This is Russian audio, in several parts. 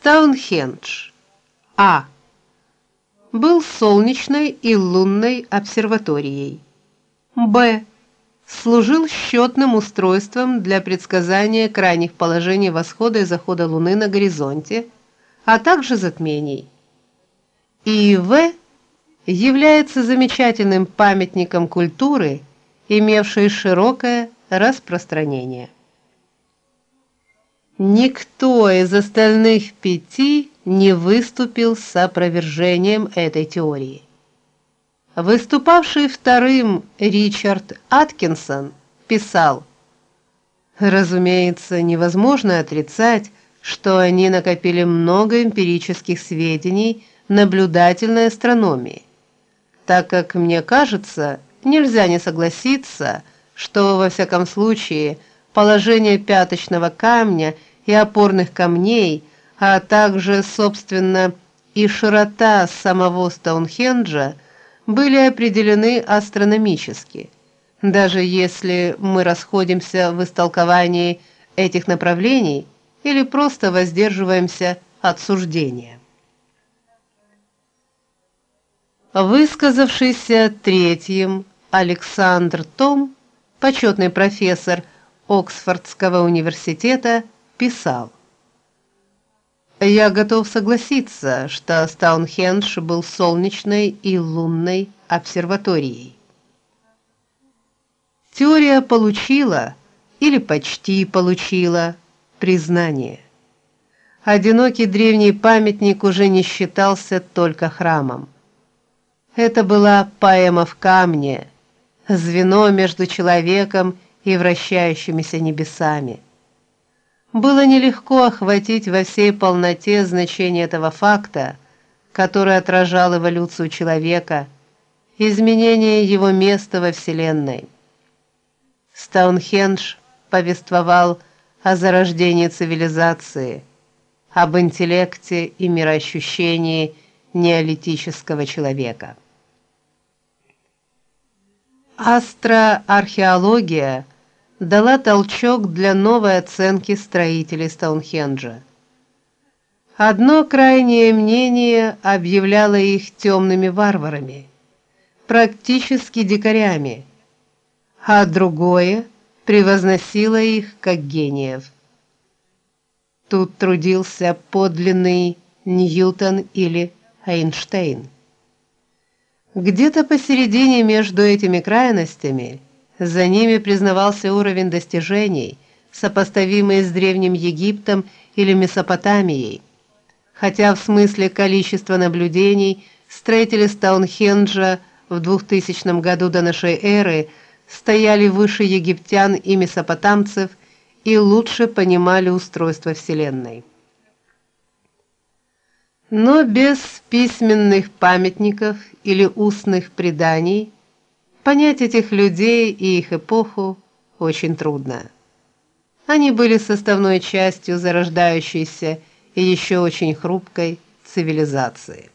Стоунхендж. А. Был солнечной и лунной обсерваторией. Б. Служил счетным устройством для предсказания крайних положений восхода и захода Луны на горизонте, а также затмений. И В является замечательным памятником культуры, имевшей широкое распространение. Никто из остальных пяти не выступил с опровержением этой теории. Выступавший вторым Ричард Аткинсон писал: Разумеется, невозможно отрицать, что они накопили много эмпирических сведений наблюдательной астрономии так как мне кажется, нельзя не согласиться, что во всяком случае положение пяточного камня и опорных камней, а также, собственно, и широта самого Стоунхенджа были определены астрономически. Даже если мы расходимся в истолковании этих направлений или просто воздерживаемся от суждения. Высказавшийся третьим Александр Том, почетный профессор Оксфордского университета, писал: Я готов согласиться, что Стоунхендж был солнечной и лунной обсерваторией. Теория получила или почти получила признание. Одинокий древний памятник уже не считался только храмом. Это была поэма в камне, звено между человеком и вращающимися небесами. Было нелегко охватить во всей полноте значение этого факта, который отражал эволюцию человека, изменение его места во вселенной. Стоунхендж повествовал о зарождении цивилизации, об интеллекте и мироощущении неолитического человека. Астроархеология дала толчок для новой оценки строителей Стоунхенджа. Одно крайнее мнение объявляло их темными варварами, практически дикарями, а другое превозносило их как гениев. Тут трудился подлинный Ньютон или Эйнштейн. Где-то посередине между этими крайностями, за ними признавался уровень достижений, сопоставимый с древним Египтом или Месопотамией. Хотя в смысле количества наблюдений строители Стоунхенджа в 2000 году до нашей эры стояли выше египтян и месопотамцев и лучше понимали устройство вселенной. Но без письменных памятников или устных преданий понять этих людей и их эпоху очень трудно. Они были составной частью зарождающейся и еще очень хрупкой цивилизации.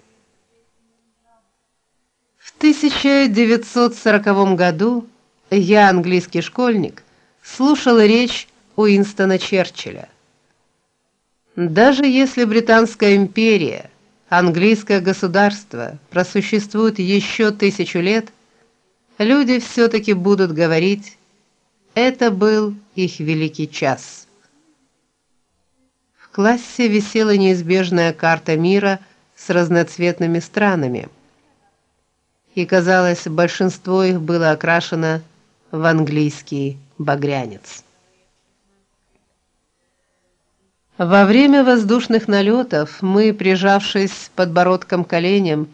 В 1940 году я, английский школьник, слушал речь Уинстона Черчилля. Даже если британская империя, английское государство просуществует еще тысячу лет, люди все таки будут говорить: это был их великий час. В классе висела неизбежная карта мира с разноцветными странами. И казалось, большинство их было окрашено в английский багрянец. Во время воздушных налетов мы, прижавшись подбородком к коленям,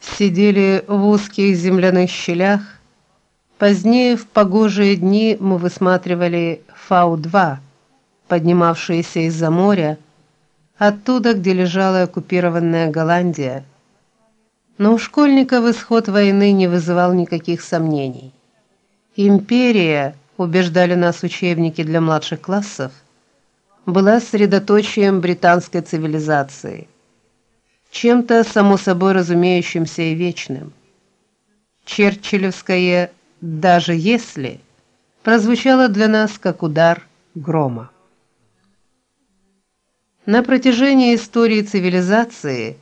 сидели в узких земляных щелях. Позднее в погожие дни мы высматривали Фау-2, поднимавшиеся из-за моря, оттуда, где лежала оккупированная Голландия. Но у школьников исход войны не вызывал никаких сомнений. Империя, убеждали нас учебники для младших классов, была средоточием британской цивилизации, чем-то само собой разумеющимся и вечным. Черчиллевское даже если прозвучало для нас как удар грома. На протяжении истории цивилизации